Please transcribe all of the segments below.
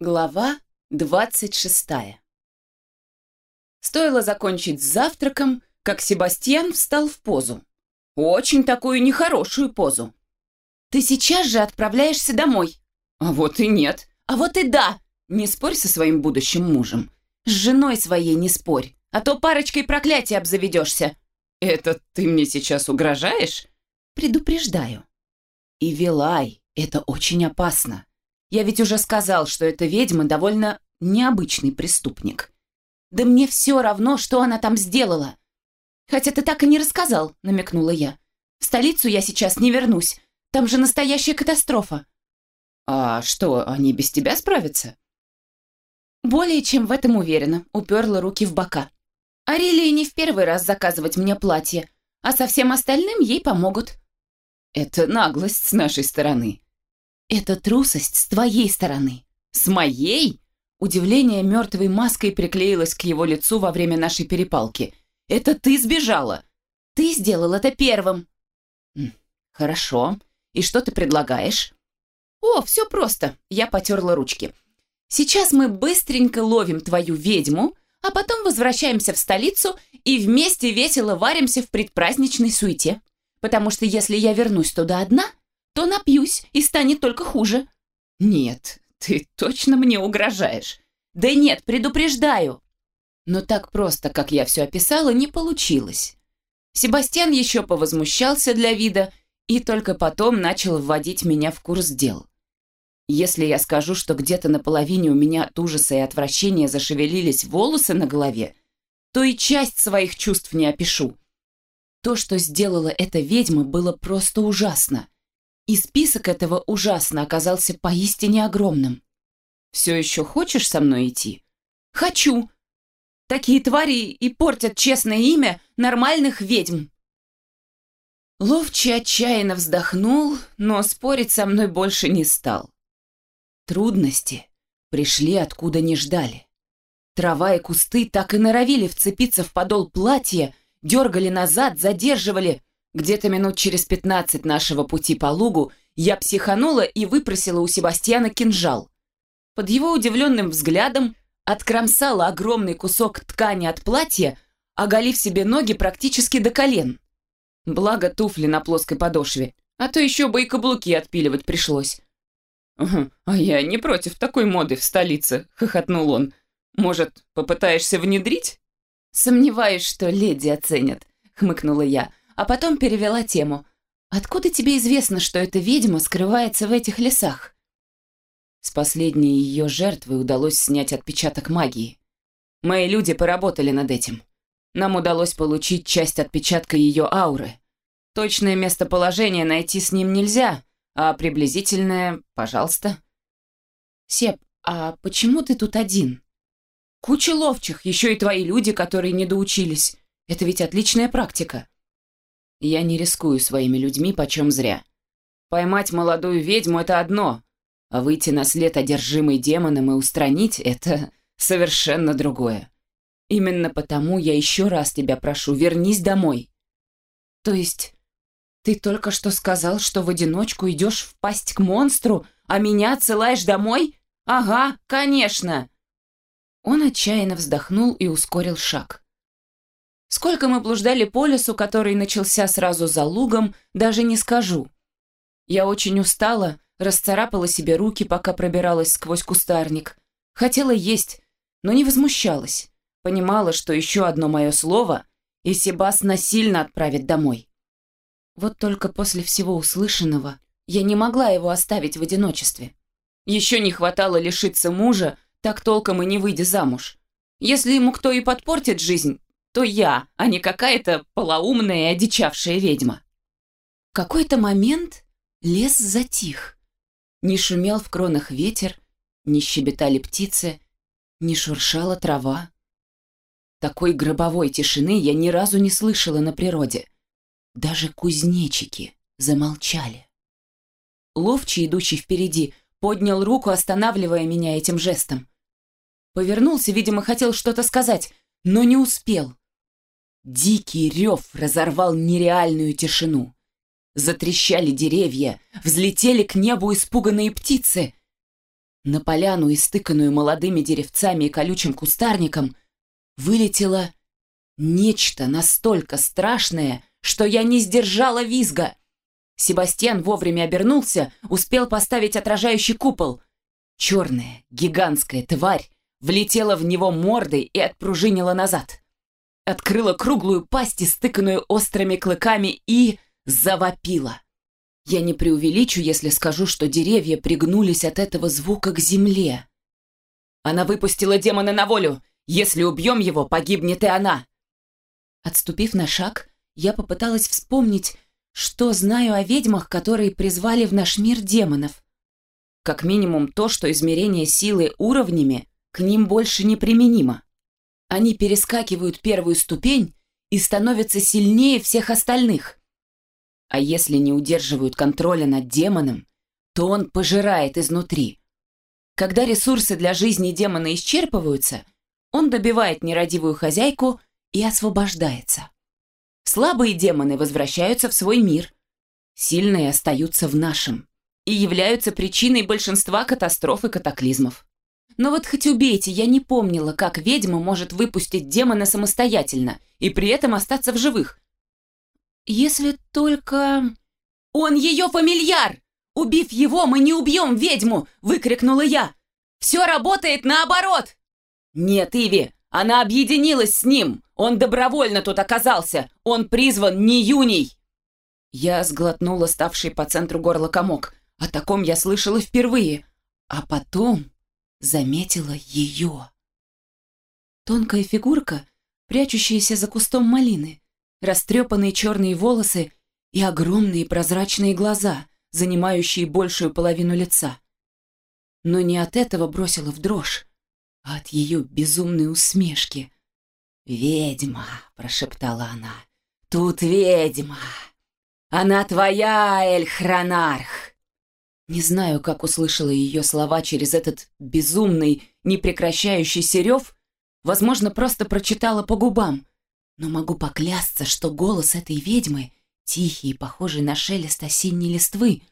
Глава двадцать шестая Стоило закончить с завтраком, как Себастьян встал в позу. Очень такую нехорошую позу. «Ты сейчас же отправляешься домой». «А вот и нет. А вот и да. Не спорь со своим будущим мужем. С женой своей не спорь, а то парочкой проклятий обзаведешься». «Это ты мне сейчас угрожаешь?» «Предупреждаю». «И Вилай, это очень опасно. Я ведь уже сказал, что эта ведьма довольно необычный преступник. Да мне все равно, что она там сделала. Хотя ты так и не рассказал, намекнула я. В столицу я сейчас не вернусь. Там же настоящая катастрофа. А что, они без тебя справятся? Более чем в этом уверена, уперла руки в бока. Арелии не в первый раз заказывать мне платье, а со всем остальным ей помогут. Это наглость с нашей стороны. «Это трусость с твоей стороны». «С моей?» Удивление мертвой маской приклеилось к его лицу во время нашей перепалки. «Это ты сбежала!» «Ты сделал это первым!» «Хорошо. И что ты предлагаешь?» «О, все просто!» Я потерла ручки. «Сейчас мы быстренько ловим твою ведьму, а потом возвращаемся в столицу и вместе весело варимся в предпраздничной суете. Потому что если я вернусь туда одна, то напьюсь и станет только хуже». «Нет, ты точно мне угрожаешь?» «Да нет, предупреждаю». Но так просто, как я все описала, не получилось. Себастьян еще повозмущался для вида и только потом начал вводить меня в курс дел. Если я скажу, что где-то наполовине у меня от ужаса и отвращения зашевелились волосы на голове, то и часть своих чувств не опишу. То, что сделала эта ведьма, было просто ужасно. И список этого ужасно оказался поистине огромным. «Все еще хочешь со мной идти?» «Хочу!» Такие твари и портят честное имя нормальных ведьм. Ловчий отчаянно вздохнул, но спорить со мной больше не стал. Трудности пришли откуда не ждали. Трава и кусты так и норовили вцепиться в подол платья, дергали назад, задерживали, где-то минут через пятнадцать нашего пути по лугу я психанула и выпросила у Себастьяна кинжал. Под его удивленным взглядом откромсала огромный кусок ткани от платья, оголив себе ноги практически до колен. Благо туфли на плоской подошве, а то еще бы и каблуки отпиливать пришлось. «А я не против такой моды в столице», — хохотнул он. «Может, попытаешься внедрить?» «Сомневаюсь, что леди оценят», — хмыкнула я а потом перевела тему. «Откуда тебе известно, что эта ведьма скрывается в этих лесах?» С последней ее жертвы удалось снять отпечаток магии. Мои люди поработали над этим. Нам удалось получить часть отпечатка ее ауры. Точное местоположение найти с ним нельзя, а приблизительное – пожалуйста. Сеп, а почему ты тут один? Куча ловчих, еще и твои люди, которые не доучились. Это ведь отличная практика. Я не рискую своими людьми почем зря. Поймать молодую ведьму — это одно, а выйти на след одержимой демоном и устранить — это совершенно другое. Именно потому я еще раз тебя прошу, вернись домой. То есть ты только что сказал, что в одиночку идешь в пасть к монстру, а меня отсылаешь домой? Ага, конечно. Он отчаянно вздохнул и ускорил шаг. Сколько мы блуждали по лесу, который начался сразу за лугом, даже не скажу. Я очень устала, расцарапала себе руки, пока пробиралась сквозь кустарник. Хотела есть, но не возмущалась. Понимала, что еще одно мое слово, и Себас насильно отправит домой. Вот только после всего услышанного я не могла его оставить в одиночестве. Еще не хватало лишиться мужа, так толком и не выйдя замуж. Если ему кто и подпортит жизнь, то я, а не какая-то полоумная и одичавшая ведьма. В какой-то момент лес затих. Не шумел в кронах ветер, не щебетали птицы, не шуршала трава. Такой гробовой тишины я ни разу не слышала на природе. Даже кузнечики замолчали. Ловчий, идущий впереди, поднял руку, останавливая меня этим жестом. Повернулся, видимо, хотел что-то сказать, но не успел. Дикий рев разорвал нереальную тишину. Затрещали деревья, взлетели к небу испуганные птицы. На поляну, истыканную молодыми деревцами и колючим кустарником, вылетело нечто настолько страшное, что я не сдержала визга. Себастьян вовремя обернулся, успел поставить отражающий купол. Черная, гигантская тварь влетела в него мордой и отпружинила назад. Открыла круглую пасть, истыканную острыми клыками, и завопила. Я не преувеличу, если скажу, что деревья пригнулись от этого звука к земле. Она выпустила демона на волю. Если убьем его, погибнет и она. Отступив на шаг, я попыталась вспомнить, что знаю о ведьмах, которые призвали в наш мир демонов. Как минимум то, что измерение силы уровнями к ним больше не применимо. Они перескакивают первую ступень и становятся сильнее всех остальных. А если не удерживают контроля над демоном, то он пожирает изнутри. Когда ресурсы для жизни демона исчерпываются, он добивает нерадивую хозяйку и освобождается. Слабые демоны возвращаются в свой мир, сильные остаются в нашем и являются причиной большинства катастроф и катаклизмов. Но вот хоть убейте, я не помнила, как ведьма может выпустить демона самостоятельно и при этом остаться в живых. Если только... «Он ее фамильяр! Убив его, мы не убьем ведьму!» — выкрикнула я. «Все работает наоборот!» «Нет, Иви, она объединилась с ним! Он добровольно тут оказался! Он призван не юней!» Я сглотнула ставший по центру горла комок. О таком я слышала впервые. А потом заметила ее. Тонкая фигурка, прячущаяся за кустом малины, растрепанные черные волосы и огромные прозрачные глаза, занимающие большую половину лица. Но не от этого бросила в дрожь, а от ее безумной усмешки. «Ведьма!» — прошептала она. «Тут ведьма! Она твоя, Эльхронарх!» Не знаю, как услышала ее слова через этот безумный, непрекращающийся рев, возможно, просто прочитала по губам, но могу поклясться, что голос этой ведьмы тихий, похожий на шелест осенней листвы,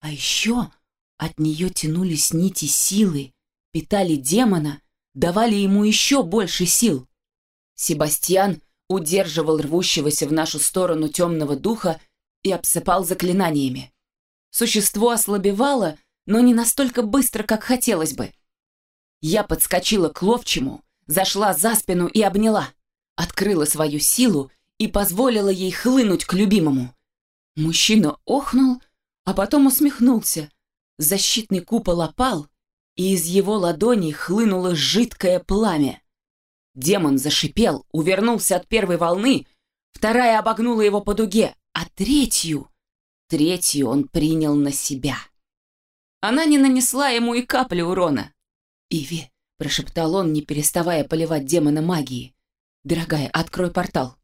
а еще от нее тянулись нити силы, питали демона, давали ему еще больше сил. Себастьян удерживал рвущегося в нашу сторону темного духа и обсыпал заклинаниями. Существо ослабевало, но не настолько быстро, как хотелось бы. Я подскочила к ловчему, зашла за спину и обняла, открыла свою силу и позволила ей хлынуть к любимому. Мужчина охнул, а потом усмехнулся. Защитный купол опал, и из его ладони хлынуло жидкое пламя. Демон зашипел, увернулся от первой волны, вторая обогнула его по дуге, а третью Третью он принял на себя. Она не нанесла ему и капли урона. «Иви», — прошептал он, не переставая поливать демона магии. «Дорогая, открой портал».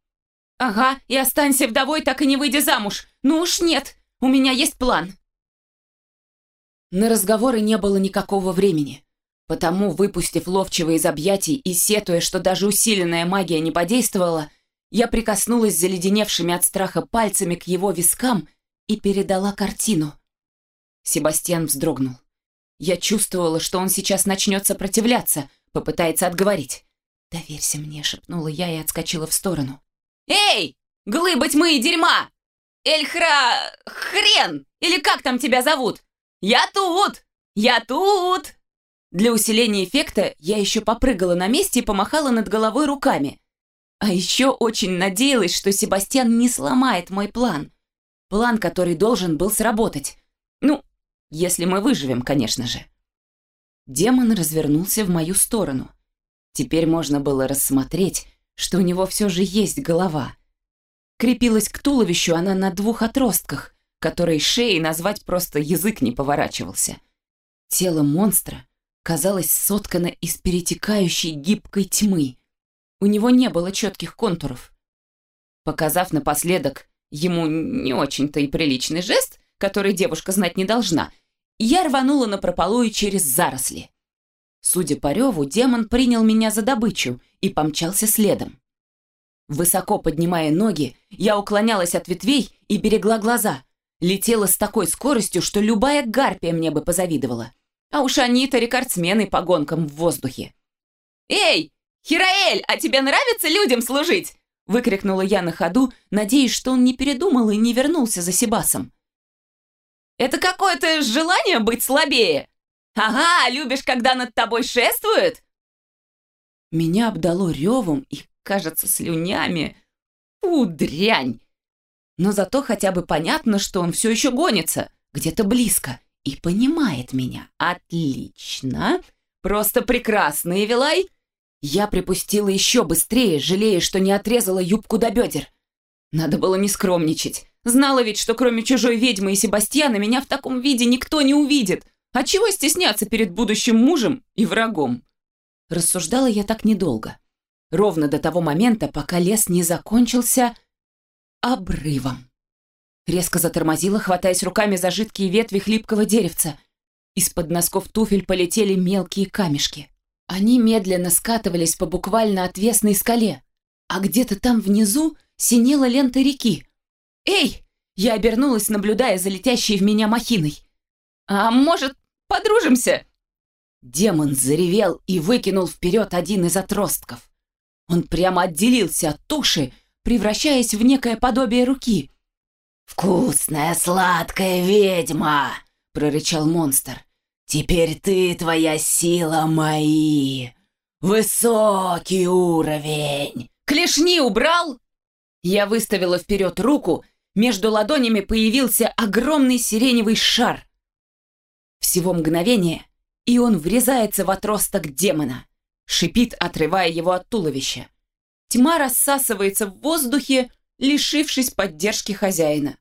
«Ага, и останься вдовой, так и не выйдя замуж. Ну уж нет, у меня есть план». На разговоры не было никакого времени. Потому, выпустив ловчего из объятий и сетуя, что даже усиленная магия не подействовала, я прикоснулась заледеневшими от страха пальцами к его вискам и передала картину. Себастьян вздрогнул. Я чувствовала, что он сейчас начнет сопротивляться, попытается отговорить. «Доверься мне», — шепнула я и отскочила в сторону. «Эй, глыба тьмы и дерьма! Эльхра... хрен! Или как там тебя зовут? Я тут! Я тут!» Для усиления эффекта я еще попрыгала на месте и помахала над головой руками. А еще очень надеялась, что Себастьян не сломает мой план. План, который должен был сработать. Ну, если мы выживем, конечно же. Демон развернулся в мою сторону. Теперь можно было рассмотреть, что у него все же есть голова. Крепилась к туловищу она на двух отростках, которые шеей назвать просто язык не поворачивался. Тело монстра казалось соткано из перетекающей гибкой тьмы. У него не было четких контуров. Показав напоследок ему не очень-то и приличный жест, который девушка знать не должна, я рванула на прополую через заросли. Судя по реву, демон принял меня за добычу и помчался следом. Высоко поднимая ноги, я уклонялась от ветвей и берегла глаза. Летела с такой скоростью, что любая гарпия мне бы позавидовала. А уж они-то рекордсмены по гонкам в воздухе. «Эй, Хираэль, а тебе нравится людям служить?» Выкрикнула я на ходу, надеясь, что он не передумал и не вернулся за Себасом. «Это какое-то желание быть слабее? Ага, любишь, когда над тобой шествуют?» Меня обдало ревом и, кажется, слюнями. Фу, дрянь! Но зато хотя бы понятно, что он все еще гонится, где-то близко, и понимает меня. Отлично! Просто прекрасно, Эвилай! Я припустила еще быстрее, жалея, что не отрезала юбку до бедер. Надо было не скромничать. Знала ведь, что кроме чужой ведьмы и Себастьяна меня в таком виде никто не увидит. А чего стесняться перед будущим мужем и врагом? Рассуждала я так недолго. Ровно до того момента, пока лес не закончился обрывом. Резко затормозила, хватаясь руками за жидкие ветви хлипкого деревца. Из-под носков туфель полетели мелкие камешки. Они медленно скатывались по буквально отвесной скале, а где-то там внизу синела лента реки. «Эй!» Я обернулась, наблюдая за летящей в меня махиной. «А может, подружимся?» Демон заревел и выкинул вперед один из отростков. Он прямо отделился от туши, превращаясь в некое подобие руки. «Вкусная сладкая ведьма!» — прорычал монстр. Теперь ты твоя сила мои. Высокий уровень. Клешни убрал? Я выставила вперед руку, между ладонями появился огромный сиреневый шар. Всего мгновение, и он врезается в отросток демона, шипит, отрывая его от туловища. Тьма рассасывается в воздухе, лишившись поддержки хозяина.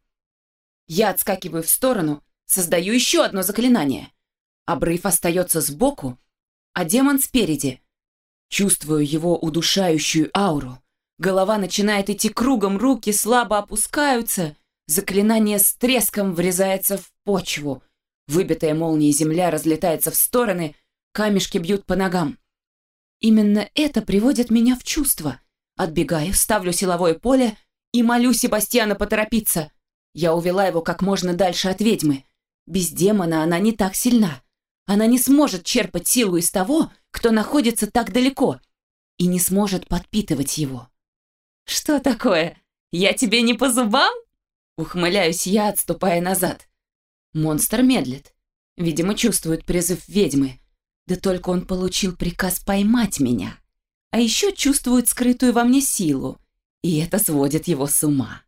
Я отскакиваю в сторону, создаю еще одно заклинание. Обрыв остается сбоку, а демон спереди. Чувствую его удушающую ауру. Голова начинает идти кругом, руки слабо опускаются. Заклинание с треском врезается в почву. Выбитая молнией земля разлетается в стороны, камешки бьют по ногам. Именно это приводит меня в чувство. Отбегаю, ставлю силовое поле и молю Себастьяна поторопиться. Я увела его как можно дальше от ведьмы. Без демона она не так сильна. Она не сможет черпать силу из того, кто находится так далеко, и не сможет подпитывать его. «Что такое? Я тебе не по зубам?» Ухмыляюсь я, отступая назад. Монстр медлит. Видимо, чувствует призыв ведьмы. Да только он получил приказ поймать меня. А еще чувствует скрытую во мне силу. И это сводит его с ума.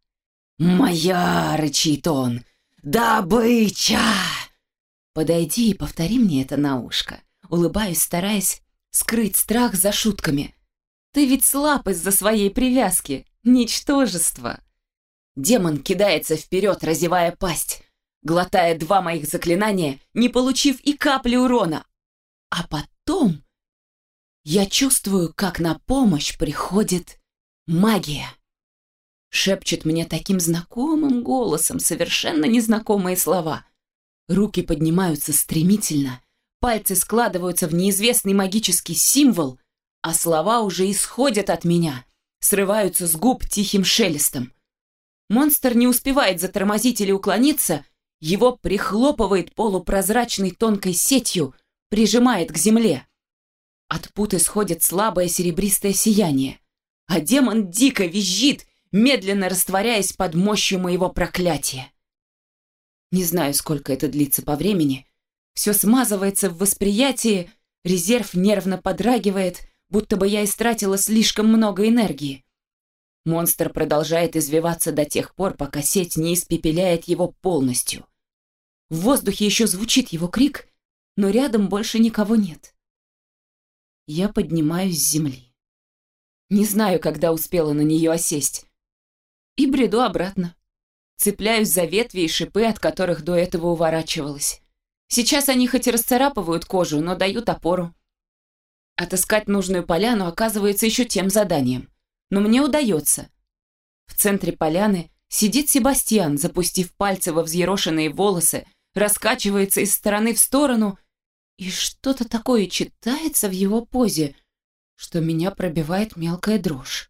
«Моя!» — рычит он. «Добыча!» «Подойди и повтори мне это на ушко». Улыбаюсь, стараясь скрыть страх за шутками. «Ты ведь слаб из-за своей привязки. Ничтожество». Демон кидается вперед, разевая пасть, глотая два моих заклинания, не получив и капли урона. А потом я чувствую, как на помощь приходит магия. Шепчет мне таким знакомым голосом совершенно незнакомые слова — Руки поднимаются стремительно, пальцы складываются в неизвестный магический символ, а слова уже исходят от меня, срываются с губ тихим шелестом. Монстр не успевает затормозить или уклониться, его прихлопывает полупрозрачной тонкой сетью, прижимает к земле. От пут исходит слабое серебристое сияние, а демон дико визжит, медленно растворяясь под мощью моего проклятия. Не знаю, сколько это длится по времени. Все смазывается в восприятии, резерв нервно подрагивает, будто бы я истратила слишком много энергии. Монстр продолжает извиваться до тех пор, пока сеть не испепеляет его полностью. В воздухе еще звучит его крик, но рядом больше никого нет. Я поднимаюсь с земли. Не знаю, когда успела на нее осесть. И бреду обратно. Цепляюсь за ветви и шипы, от которых до этого уворачивалась. Сейчас они хоть и расцарапывают кожу, но дают опору. Отыскать нужную поляну оказывается еще тем заданием. Но мне удается. В центре поляны сидит Себастьян, запустив пальцы во взъерошенные волосы, раскачивается из стороны в сторону, и что-то такое читается в его позе, что меня пробивает мелкая дрожь.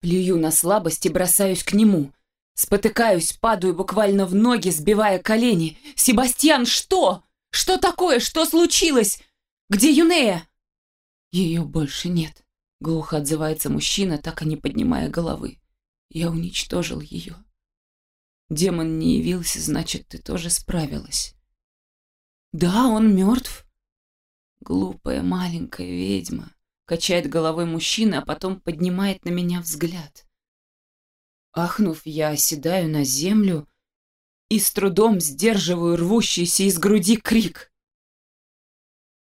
Плюю на слабость и бросаюсь к нему. Спотыкаюсь, падаю буквально в ноги, сбивая колени. «Себастьян, что? Что такое? Что случилось? Где Юнея?» «Ее больше нет», — глухо отзывается мужчина, так и не поднимая головы. «Я уничтожил ее». «Демон не явился, значит, ты тоже справилась». «Да, он мертв». «Глупая маленькая ведьма», — качает головой мужчина, а потом поднимает на меня взгляд. Ахнув, я оседаю на землю и с трудом сдерживаю рвущийся из груди крик.